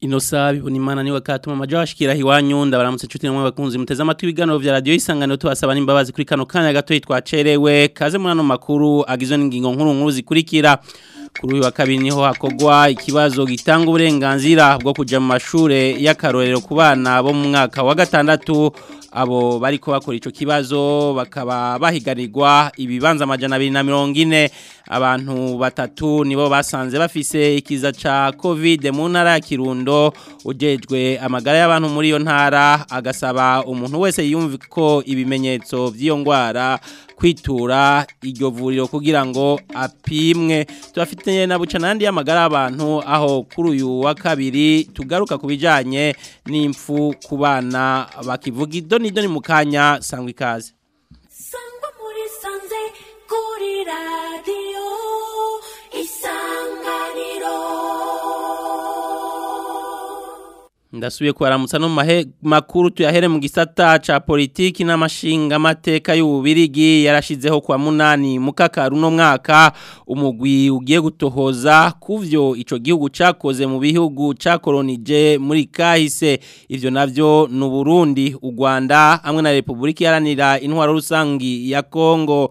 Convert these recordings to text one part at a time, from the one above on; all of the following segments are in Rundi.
ino sabi unimana niwe katuma majo ashikira hiwanyunda baramutse nshuti namwe bakunzi muteze amatwi ibiganiro vya radio isangano tubasaba n'imbabazi kuri kano kanya gato twacerewe kaze muri ano makuru agizwe n'ingingo nkuru nkuru zikurikira kuri uyu wa kabiri niho hakogwa ikibazo gitanga uburenganzira bwo kujya mu mashure y'akarorero ku bana bo mu mwaka wa gatandatu abo bari bakora icyo kibazo bakaba bahiganirwa ibibanza amajana na mirongo ine abantu batatu nibo basanze bafise ikiza cya kovide mu ntara ya kirundo ugejwe amagara y'abantu muri iyo ntara agasaba umuntu wese yumva ko ibimenyetso by'iyo ndwara kwitura iryo vuriro kugira ngo apimwe tubafite na buca n'andi y'amagara y'abantu aho kuri uyu wa kabiri tugaruka ku bijyanye n'impfu kubana bana bakivuga idoni idoni mu kanya ikaze sangwa muri sanze kuri radiyo ndasubiye kubaramutsa no mahe makuru tuyahere mu gisata ca politiki n'amashinga mateka y'ububirigi yarashizeho kwa munani mukakaru no mwaka umugwi ugiye gutohoza kuvyo ico gihugu cakoze mu bihugu cakoronije muri kahise ivyo navyo n'u Burundi u Rwanda hamwe na Republika yaranira intwaro rusangi ya Kongo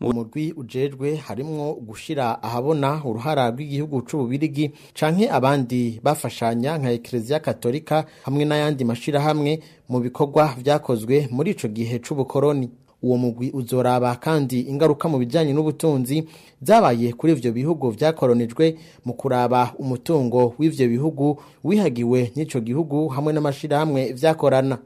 mu ujejwe harimwo gushira ahabona uruhara rw'igihugu c'ububirigi canke abandi bafashanya nka ekleziya katolika hamwe n'ayandi mashirahamwe mu bikorwa vyakozwe muri ico gihe c'ubukoroni uwo mugwi uzoraba kandi ingaruka mu bijyanye n'ubutunzi zabaye kuri ibyo bihugu byakoronijwe mu kuraba umutungo w'ibyo bihugu wihagiwe n'icyo gihugu hamwe n'amashyirahamwe byakorana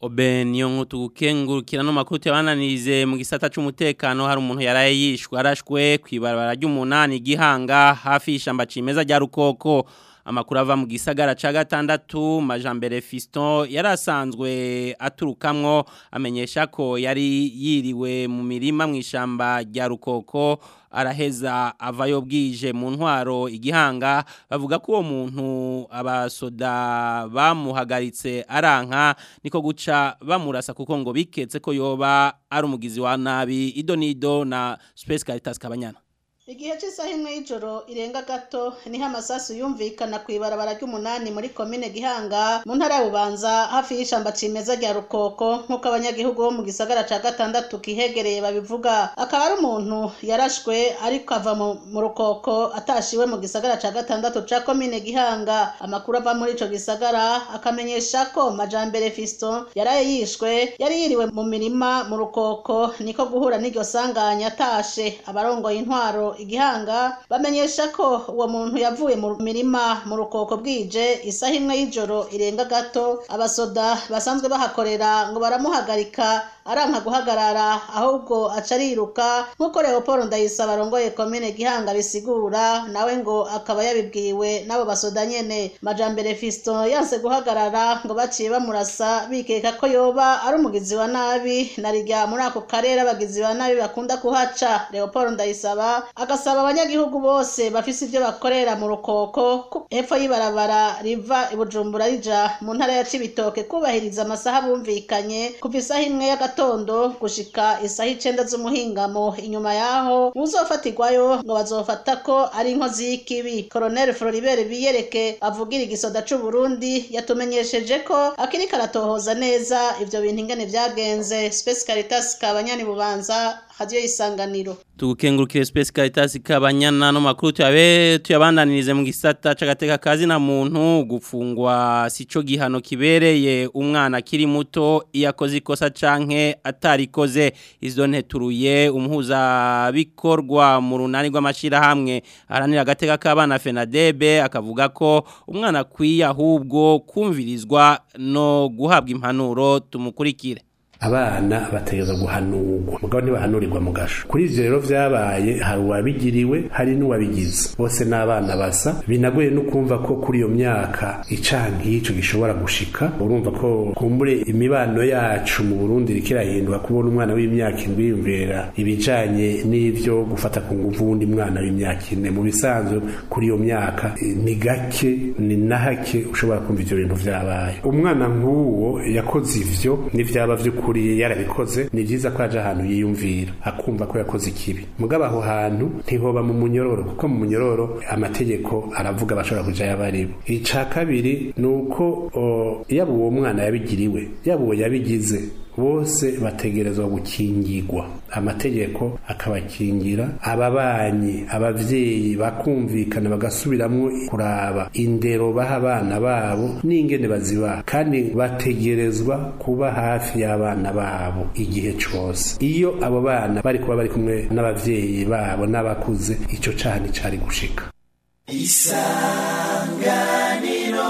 Obe niyo nk'utu gukengurukira no makuru tuyabananize mu gisata cy'umutekano hari umuntu yaraye yishwe arashwe ku ibarabara ry'umunani gihanga hafi y'ishyamba cimeza rya rukoko amakuru ava mu gisagara cya gatandatu majambere fiston yari asanzwe aturukamwo amenyesha ko yari yiriwe mu mirima mu ishyamba rya rukoko araheza avayo bwije mu ntwaro igihanga bavuga ko uwo muntu abasoda bamuhagaritse aranka niko guca bamurasa kuko ngo biketse ko yoba ari umugizi wa nabi idonido na space caritas kabanyana igihe cy'isaha imwe y'ijoro irenga gato niho amasasu yumvikana ku ibarabara ry'umunani muri komine gihanga mu ntara ya bubanza hafi y'ishyamba cimeza rya rukoko nk'uko abanyagihugu bo mu gisagara ca gatandatu kihegereye babivuga akaba ari umuntu yarashwe ariko ava mu rukoko atashiwe mu gisagara ca gatandatu ca komine gihanga amakuru ava muri icyo gisagara akamenyesha ko majambere fiston yaraye yishwe yari yiriwe mu mirima mu rukoko niko guhura n'iryo sanganya atashe abarongoye intwaro igihanga bamenyesha ko uwo muntu yavuye mu mirima mu rukoko bwije isaha imwe y'ijoro irenga gato abasoda basanzwe bahakorera ngo baramuhagarika aranka guhagarara ahubwo aca ariruka nk'uko leopold ndayisaba arongoye komine gihanga bisigura nawe ngo akaba yabibwiwe n'abo basoda nyene majambere fiston yanse guhagarara ngo baciye bamurasa bikeka ko yoba ari umugizi wa nabi narijya muri ako karere abagizi ba nabi bakunda kuhaca leopold ndayisaba agasaba abanyagihugu bose bafise ibyo bakorera mu rukoko hepfo y'ibarabara riva ibujumbura rija mu ntara ya cibitoke kubahiriza amasaha bumvikanye kuva isaha imwe y'agatu gatondo gushika isaha icenda z'umuhingamo inyuma yaho uwuzofatirwayo ngo bazofata ko ari inkozi y'ikibi Colonel Floribert Biyereke avugira igisoda c'Uburundi yatumenyesheje ko akiri karatohoza neza ibyo bintu ingene vyagenze Space Caritas kabanyani bubanza radio isanganiro tugukengurukire Space Caritas kabanyana no makuru tyabe tuyabandanirize mu gisata cagateka kazi na muntu gufungwa sico gihano kibereye umwana kiri muto iyakoze ikosa canke atarikoze izo nteturuye umuhuza bikorwa mu runani rw'amashira hamwe aranira agateka kabana Fenadebe akavuga ko umwana kwiya ahubwo kumvirizwa no guhabwa impanuro tumukurikire abana bategeza guhanurwa mugabo ntibahanurirwa mu gasho kuri ivyo rero vyabaye hari uwabigiriwe hari n'uwabigize bose n'abana basa binagoye no kumva ko kuri iyo myaka ica nk'ico gishobora gushika urumva ko kumbure imibano yacu mu Burundi rikirahinduka kubona umwana w'imyaka indwi yumvira ibijanye n'ivyo gufata ku nguvu wundi mwana w'imyaka ine mu bisanzwe kuri iyo myaka ni gake ni na hake ushobora kumva ivyo bintu vyabaye umwana nk'uwo yakoze ivyo n'ivyaba vyo by'ukuri yarabikoze ni byiza ko yaje ahantu yiyumvira akumva ko yakoze ikibi mugabo aho hantu ntihoba mu munyororo kuko mu munyororo amategeko aravuga bashobora kujya abaribo ica kabiri ni uko yaba uwo mwana yabigiriwe yaba uwo yabigize bose bategerezwa gukingirwa amategeko akabakingira ababanyi ababyeyi bakumvikana bagasubiramo kuraba indero baha abana babo n'ingene bazibaha kandi bategerezwa kuba hafi y'abana babo igihe cyose. iyo abo bana bari kuba bari kumwe n’ababyeyi babo n'abakuze icyo caha nticari gushika isanganiro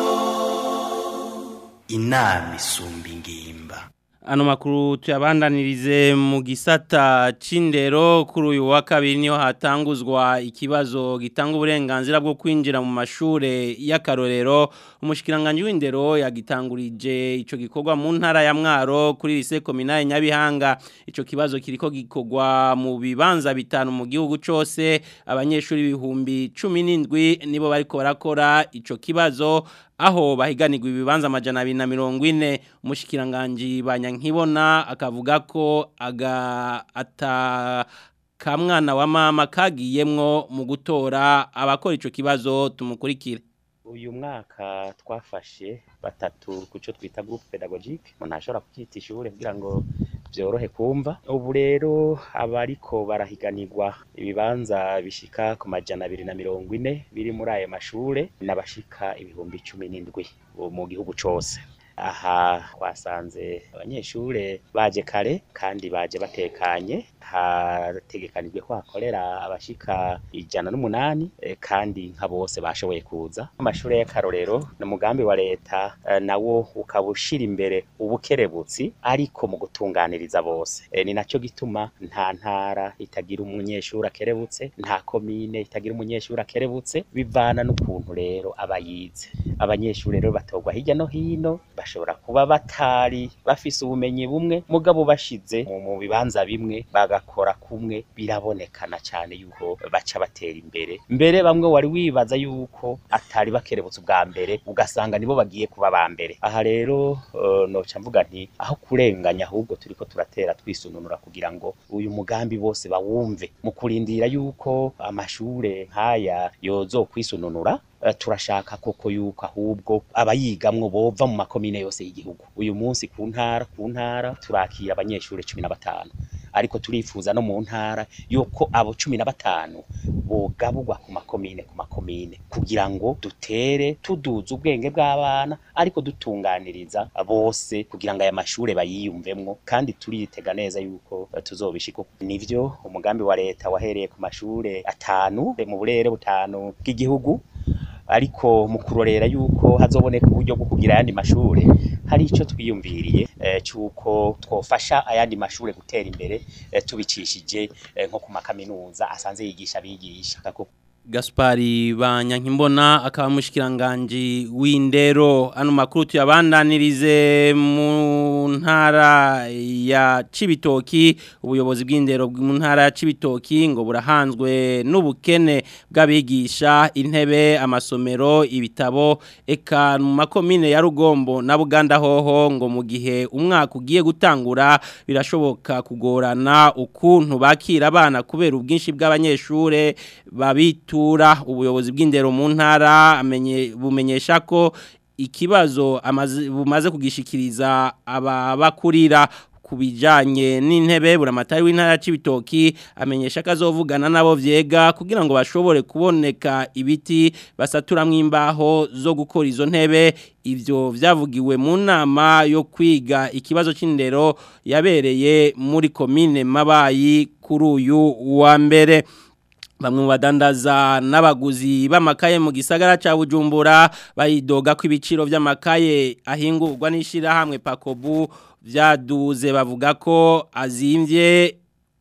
inama isumba ingimba ano makuru tuyabandanirize mu gisata cy'indero kuri uyu wa kabiri niho hatanguzwa ikibazo gitanga uburenganzira bwo kwinjira mu mashuri y'akarorero umushyikirangantego w'indero yagitangurije icyo gikorwa mu ntara ya mwaro kuri lise kominari nyabihanga icyo kibazo kiri ko gikorwa mu bibanza bitanu mu gihugu cyose abanyeshuri ibihumbi cumi n'indwi nibo bari korakora icyo kibazo aho bahiganirwa ibibanza amajana abiri na mirongo ine umushikiranganji banyankibona akavuga ko aga ata kamwana wa mama kagiyemwo mu gutora abakora ico kibazo tumukurikire uyu mwaka twafashe batatu kuco twita Group pédagogique umuntu ashobora kucyita ishure kugira ngo byorohe kumva ubu rero abariko barahiganirwa ibibanza bishika ku majana abiri na mirongo ine biri muri ayo mashure n'abashika ibihumbi cumi n'indwi mu gihugu cose aha twasanze abanyeshure baje kare kandi baje batekanye hategekanijwe ko hakorera abashika ijana n'umunani eh, kandi nka bose bashoboye kuza amashuri y'akarorero ni umugambi wa leta eh, nawo ukaba ushira imbere ubukerebutsi ariko mu gutunganiriza bose eh, ni nacyo gituma nta ntara itagira umunyeshuri akerebutse nta komine itagira umunyeshuri akerebutse bivana n'ukuntu rero aba yize abanyeshuri rero batogwa hirya no hino bashobora kuba batari bafise ubumenyi bumwe mugabo bashize mu bibanza bimwe ba bagakora kumwe birabonekana cyane yuko baca batera imbere mbere bamwe wari wibaza yuko atari bakerebutse ubwa mbere ugasanga nibo bagiye kuba aba mbere aha rero uh, noca mvuga nti aho kurenganya ahubwo turiko turatera twisununura kugira ngo uyu mugambi bose bawumve mu kurindira yuko amashure nkaya kwisununura eh, turashaka koko yuko ahubwo abayigamwo bova mu makomine yose y'igihugu uyu munsi ku ntara ku ntara turakira abanyeshuri cumi na batanu ariko turifuza no mu ntara yuko abo cumi na batanu bogabugwa ku makomine ku makomine kugira ngo dutere tuduza ubwenge bw'abana ariko dutunganiriza bose kugira ngo aya mashuri bayiyumvemo kandi turitega neza yuko tuzobishika nivyo umugambi wa leta wahereye ku mashuri atanu mu burere butanu bw'igihugu ariko mu kurorera yuko hazoboneka uburyo bwo kugira ayandi mashure hari icyo twiyumviriye eh, cy'uko twofasha ayandi mashure gutera imbere eh, tubicishije eh, nko ku makaminuza asanze yigisha abigisha gaspari banyankimbona akaba umushikiranganji w'indero ano makuru tuyabandanirize mu ntara ya cibitoki ubuyobozi bw'indero mu ntara ya cibitoki ngo burahanzwe n'ubukene bw'abigisha intebe amasomero ibitabo eka mu makomine ya rugombo na buganda hoho ngo mu gihe umwaka ugiye gutangura birashoboka kugorana ukuntu bakira abana kubera ubwinshi bw'abanyeshure babitu gutura ubuyobozi bw'indero mu ntara bumenyesha ko ikibazo bumaze kugishikiriza ababakurira ku bijyanye n'intebe buramatari w'intara cy'ibitoki amenyesha ko nabo vyega kugira ngo bashobore kuboneka ibiti basaturamo imbaho zo gukora izo ntebe ibyo byavugiwe mu nama yo kwiga ikibazo cy'indero yabereye muri komine mabayi kuri uyu wa mbere bamwe mu badandaza n'abaguzi b'amakaye mu gisagara cya bujumbura bayidoga ko ibiciro by'amakaye ahingurwa n'ishyirahamwe pakobu byaduze bavuga ko azimbye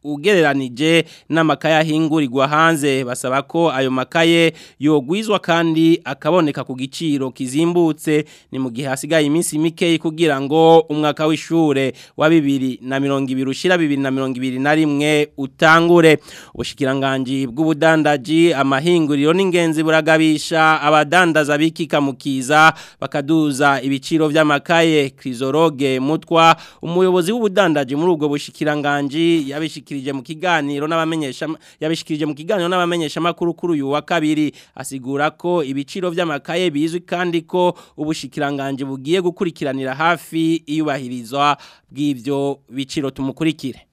ugereranije na ahingurirwa hanze basaba ko ayo makaye yogwizwa kandi akaboneka ku giciro kizimbutse ni mu gihe hasigaye iminsi mikeyi kugira ngo umwaka w'ishure wa bibiri na mirongo ibiri ushira bibiri na mirongo ibiri na rimwe utangure ubushikiranganji bw'ubudandaji amahinguriro n'ingenzi buragabisha abadandaza bikikamukiza bakaduza ibiciro by'amakaye krizoroge mutwa umuyobozi w'ubudandaji muri ubwo bushikiranganji yabishikirije yabishikirije mu kiganiro n'abamenyesha yabishikirije mu kiganiro n'abamenyesha makuru kuri uyu wa kabiri asigura ko ibiciro by'amakaye bizwi kandi ko ubushikiranganje bugiye gukurikiranira hafi iyubahirizwa bwibyo biciro tumukurikire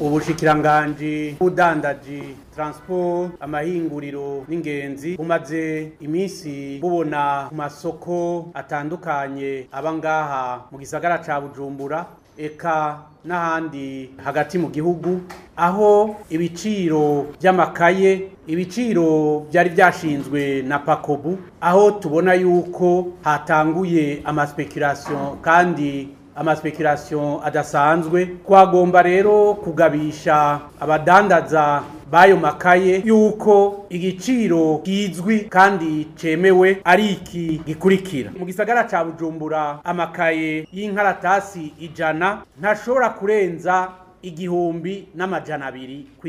ubushikiranganje udandaji transport amahinguriro n'ingenzi bumaze iminsi bubona ku masoko atandukanye aba ngaha mu gisagara ca bujumbura eka n'ahandi hagati mu gihugu aho ibiciro by'amakaye ibiciro byari byashinzwe na pakobu aho tubona yuko hatanguye amaspekirasiyo kandi amaspekirasiyo adasanzwe twagomba rero kugabisha abadandaza b'ayo makaye yuko igiciro kizwi kandi cemewe ari iki gikurikira mu gisagara ca bujumbura amakaye y'inkaratasi ijana ntashobora kurenza igihumbi n'amajana abiri ku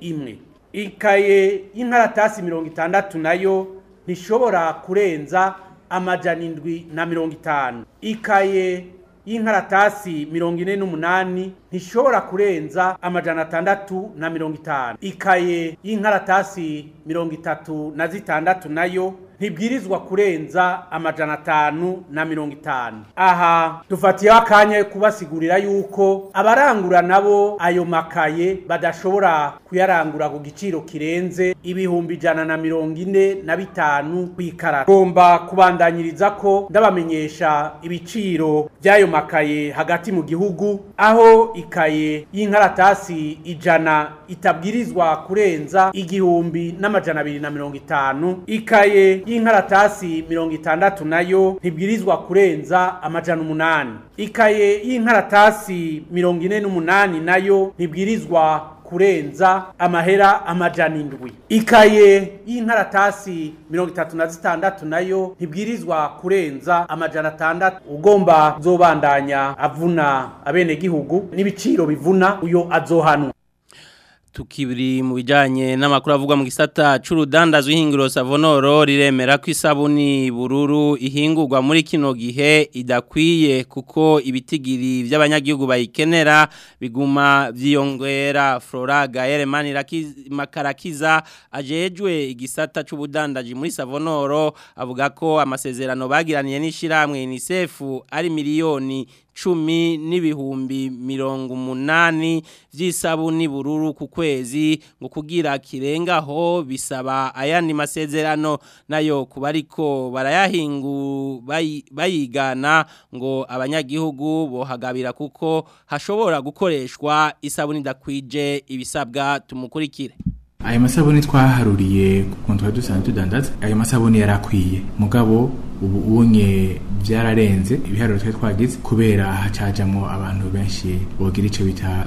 imwe ikaye y'inkaratasi mirongo itandatu nayo ntishobora kurenza amajana indwi na mirongo itanu ikaye y'inkaratasi mirongo ine n'umunani ntishobora kurenza amajana atandatu na mirongo itanu ikaye y'inkaratasi mirongo itatu na zitandatu nayo ntibwirizwa kurenza amajana atanu na mirongo itanu aha dufatiyeho akanya kubasigurira yuko abarangura nabo ayo makaye badashobora kuyarangura ku giciro kirenze ibihumbi ijana na mirongo ine na bitanu ku ikarata tugomba kubandanyiriza ko ndabamenyesha ibiciro by'ayo makaye hagati mu gihugu aho ikaye y'inkaratasi ijana itabwirizwa kurenza igihumbi n'amajana abiri na mirongo itanu ikaye y'inkaratasi mirongo itandatu nayo ntibwirizwa kurenza amajana umunani ikaye y'inkaratasi mirongo ine n'umunani nayo ntibwirizwa kurenza amahera amajana indwi ikaye y'inkaratasi mirongo itatu na zitandatu nayo ntibwirizwa kurenza amajana atandatu ugomba zobandanya avuna abenegihugu n'ibiciro bivuna uyo azohanwa tukibiri mu bijyanye n'amakuru avugwa mu gisata cy'urudandazwa ihingiro savonoro riremera ko isabuni bururu ihingurwa muri kino gihe idakwiye kuko ibitigiri by'abanyagihugu bayikenera biguma byiyongera flora gahera makarakiza ajejwe igisata cy'ubudandaji muri savonoro avuga ko amasezerano bagiraniye n'ishyirahamwe inisefu ari miliyoni cumi n'ibihumbi mirongo umunani by'isabuni bururu ku kwezi ngo kugira kirengaho bisaba ayandi masezerano nayo kuba ariko barayahingu bayigana ngo abanyagihugu bohagabira kuko hashobora gukoreshwa isabu idakwije ibisabwa tumukurikire ayo masabune twaharuriye kuko twari dusanzwe tudandaza ayo masabune yari akwiye mugabo ubu unye byararenze ibiharuro twari twagize kubera hacajamo abantu benshi bogira icyo bita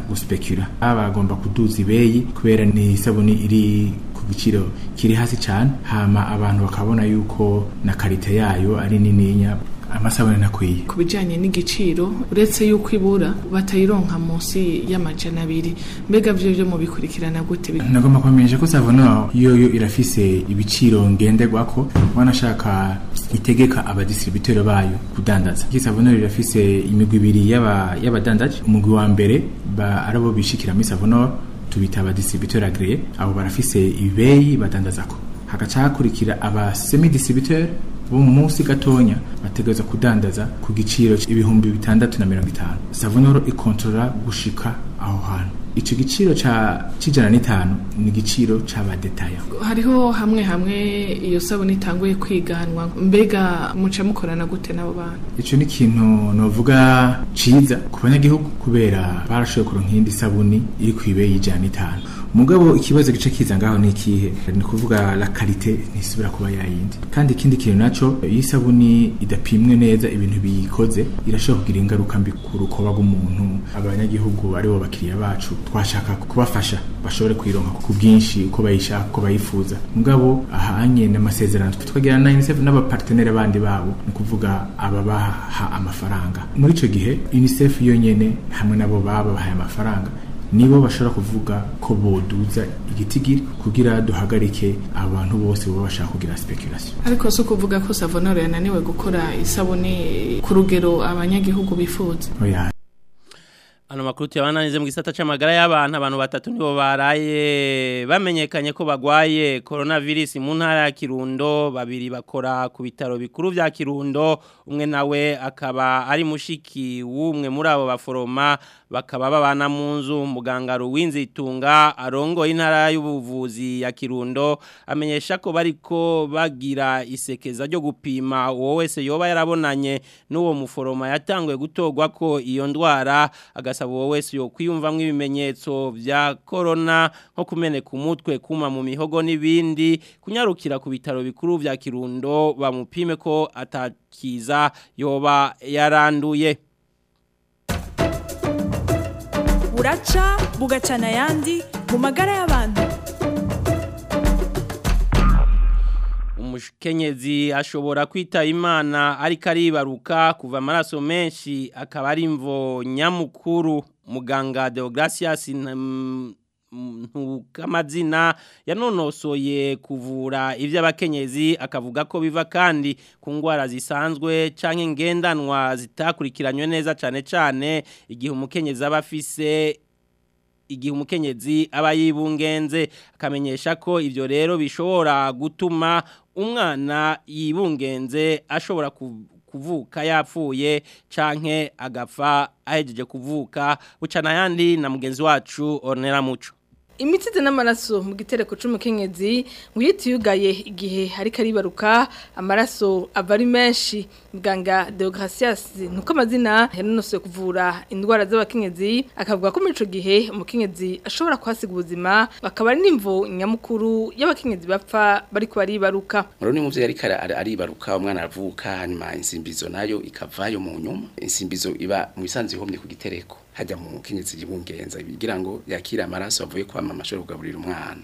aba bagomba kuduza ibeyi kubera ni isabune iri ku giciro kiri hasi cyane hama abantu bakabona yuko na karite yayo ari nininya amasabune nakwiye ku bijyanye n'igiciro uretse yuko ibura batayironka munsi y'amajana abiri mbega byo byo mubikurikirana gute nagomba kubamenyesha ko savona yoyo irafise ibiciro ko wanashaka itegeka abadistributeri bayo kudandaza iki savona irafise imigwi ibiri y'abadandaje umugwi wa mbere arabo bishikira muri savona tubita abadistributeri agreye abo barafise ibeyi badandazako hagaca hakurikira abasemi distributeur bo mu munsi gatonya bategereza kudandaza ku giciro cyibihumbi bitandatu na mirongo itanu savonoro ikontorora gushika aho hantu icyo giciro cya kijana n'itanu ni igiciro cy'abadetaya hariho hamwe hamwe iyo sabune itanguye kwiganwa mbega muca mukorana gute n'abo bantu icyo ni ikintu navuga cyiza ku banyagihugu kubera barashoboye kuronka iyindi sabuni iri ku ibeyi y'ijana n'itanu mugabo ikibazo gice kiza ngaho ni ikihe ni ukuvuga la karite ntisubira kuba yayindi kandi ikindi kintu naco iyo isabuni idapimwe neza ibintu biyikoze irashobora kugira ingaruka mbi ku rukoba rw'umuntu abanyagihugu aribo bakiriya bacu twashaka kubafasha bashobore kuyironka ku bwinshi uko bayishaka uko bayifuza mugabo ahanye n'amasezerano tukagira na UNICEF n'abapartenere bandi babo ni kuvuga ababaha amafaranga muri icyo gihe UNICEF yonyene hamwe nabo baba babahaye amafaranga nibo bashobora kuvuga ko boduza igitigiri kugira duhagarike abantu bose baba bashaka kugira speculation ariko si ukuvuga ko savonoro yananiwe gukora isabune ku rugero abanyagihugu bifuza Ano makuru tuyabananize mu gisata c'amagara y'abantu abantu batatu nibo baraye bamenyekanye ko bagwaye coronavirus mu ntara ya Kirundo babiri bakora ku bitaro bikuru bya Kirundo umwe nawe akaba ari mushiki w'umwe muri abo baforoma bakaba babana mu nzu Ruwinzi itunga arongo intara y'ubuvuzi ya kirundo amenyesha ko bariko bagira isekeza ryo gupima uwo wese yoba yarabonanye n'uwo muforoma yatanguye gutorwa ko iyo ndwara agasaba uwo wese yo kwiyumvamo ibimenyetso bya korona nko kumeneka umutwe kuma mu mihogo n'ibindi kunyarukira ku bitaro bikuru bya kirundo bamupime ko atakiza yoba yaranduye buraca bugacana ayandi mu magara y'abantu umukenyezi ashobora kwita imana ariko aribaruka kuva amaraso menshi akaba ari imvo nyamukuru muganga deogratias amazina yanonosoye kuvura iby'abakenyezi akavuga ko biva kandi ku ndwara zisanzwe cyangwa ingendanwa zitakurikiranywe neza cyane cyane igihe umukenyezi aba afise igihe umukenyezi aba yibungenze akamenyesha ko ibyo rero bishobora gutuma umwana yibungenze ashobora kuvuka yapfuye canke agapfa ahejeje kuvuka ucana yandi na mugenzi wacu Ornera Muco imitsi n'amaraso mu gitereko cy'umukenyezi ngo uyite yugaye igihe hari karibaruka amaraso avari menshi muganga Deogratias nuko amazina yanonosoye kuvura indwara z'abakenyezi akavuga ko muri ico gihe umukenyezi ashobora kuhasiga ubuzima bakaba ari n'imvo nyamukuru y'abakenyezi bapfa bari ko baribaruka muroni muvyo yari aribaruka umwana avuka hanyuma insimbizo nayo ikavayo mu nyuma insimbizo iba mu bisanzwe ihomye ku gitereko hajya mu mukenyezi y'ubungenza bigira ngo yakira amaraso avuye kwa mama ashobora kugaburira umwana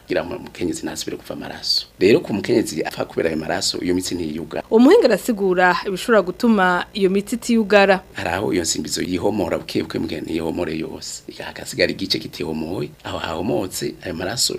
kugira ngo umukenyezi ntasubire kuva amaraso rero ku mukenyezi apfa kubera ayo maraso iyo mitsi ntiyugara umuhinga arasigura ibishobora gutuma iyo mitsi itiyugara hari aho iyo nsimbizo yihomora buke buke buke ntiyihomore yose ikahagaza hasigara igice kitihumuye aho hahumutse ayo maraso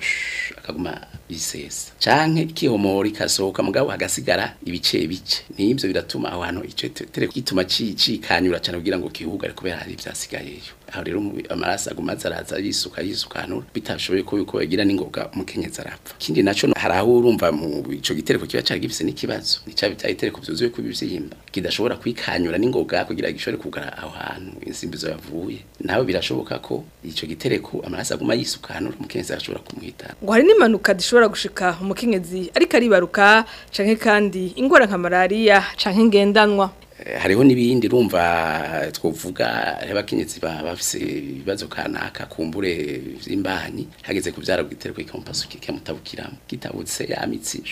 akaguma bisesa canke ikihomori kasohoka mugabo hagasigara ibice bice nivyo biratuma ahantu ico gituma cikanyura cyane kugira ngo kihugare kubera hari ivyasigayeyo aho rero amaraso agumaza araza yisuka yisukanura bitashoboye ko yuko bagira n'ingoga umukenyezi arapfa ikindi naco hari aho urumva mu ico gitereko kiba cari gifise n'ikibazo ni ca bitaye itereko vyuzuye kubivyimba kidashobora kwikanyura n'ingoga kugira gishobore kugara aho hantu insimbizo yavuye naho birashoboka ko ico gitereko amaraso aguma yisukanura umukenyezi arashobora kumwitana ngo hari n'impanuka dishobora ashobora gushika umukenyezi ariko aribaruka canke kandi ingwara nka malaria canke ngendanwa eh, hariho n'ibindi rumva twavuga eh, abakenyezi bafise ibibazo kanaka kumbure vy'imbanyi hageze kubyara gitero ko ikamupaso kikamutabukiramwe kitabutse yamitsi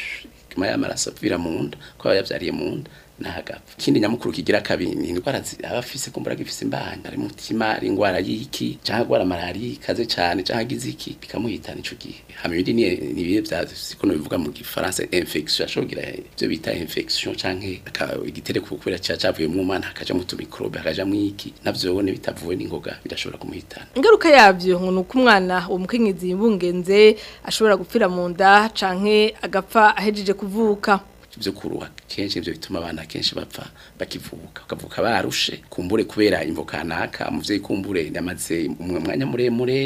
kima ya maraso vira mu nda yavyariye mu ntagapfa ikindi nyamukuru kigira kabiri indwara abafise afise kumbura gifise imbana ari mutima ari indwara y'iki cyangwa indwara malariya ikaze cyane cyangwa agize iki bikamuhitana ico gihe hamwe ni ibihe bya sikono bivuga mu gifaransa infection ashogira ibyo bita infection canke igitereko kubera cya cavuye mu mwana akaja mu tumikrobe akaja mu iki navyo bone bitavuwe n'ingoga birashobora kumuhitana ingaruka yabyo ngo nuko umwana umukenyezi yibungenze ashobora gupfira mu nda canke agapfa ahejeje kuvuka vyo kuruha kenshi ivyo bituma abana kenshi bapfa bakivuka bakavuka barushe kumbure kubera imvo kanaka umuvyeyi kumbure yamaze umwanya muremure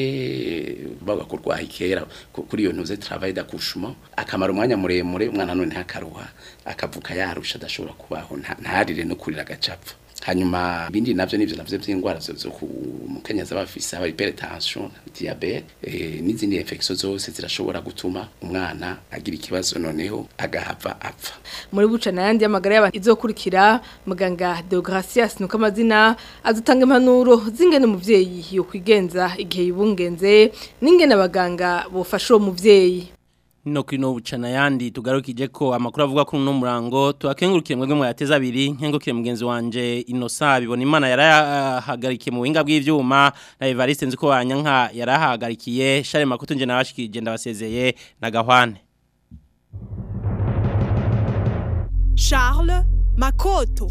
bavuga kurwaha ikera kuri iyo ntuze travail d'accouchement akamara umwanya muremure umwana none ntakaruha akavuka yarusha adashobora kubaho ntarire no kurira agacapfa hanyuma bindi navyo nivyo navyo by'indwara zo mu Kenya z'abafisa aba hypertension diabete eh, n'izindi infection zose zirashobora gutuma umwana agira ikibazo noneho agahava apfa muri buca na’ndi y'amagara y'abantu izokurikira muganga Deogracias nuko amazina azutanga impanuro zingene umuvyeyi yo kwigenza igihe yibungenze n'ingene abaganga bofasha uwo muvyeyi no kino bucana yandi tugarukije ko amakuru avuga ko no murango tuakengurukiye mwebwe mwayateza abiri nkengurukiye mugenzi wanje inosa bibona imana yarahagarikiye uh, mu winga bw'ivyuma na Evariste nziko wanyanka yarahagarikiye share makuto nje nabashikije ndabasezeye na gahwane Charles Makoto